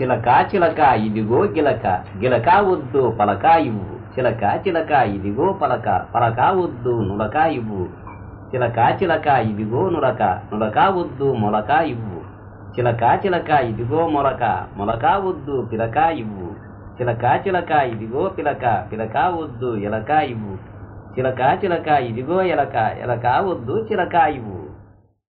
చిలక చిలక ఇదిగో గిలక గిలక వద్దు పలక ఇవ్వు. చిలక చిలక ఇదిగో పలక పలక వద్దు నులక ఇవ్వు. చిలక చిలక ఇదిగో నులక నులక వద్దు మొలక ఇవ్వు. చిలక చిలక ఇదిగో మొలక మొలక వద్దు పిలక ఇవ్వు. చిలక చిలక ఇదిగో పిలక పిలక వద్దు ఎలక ఇవ్వు. చిలక చిలక ఇదిగో ఎలక ఎలక వద్దు చిలక ఇవ్వు.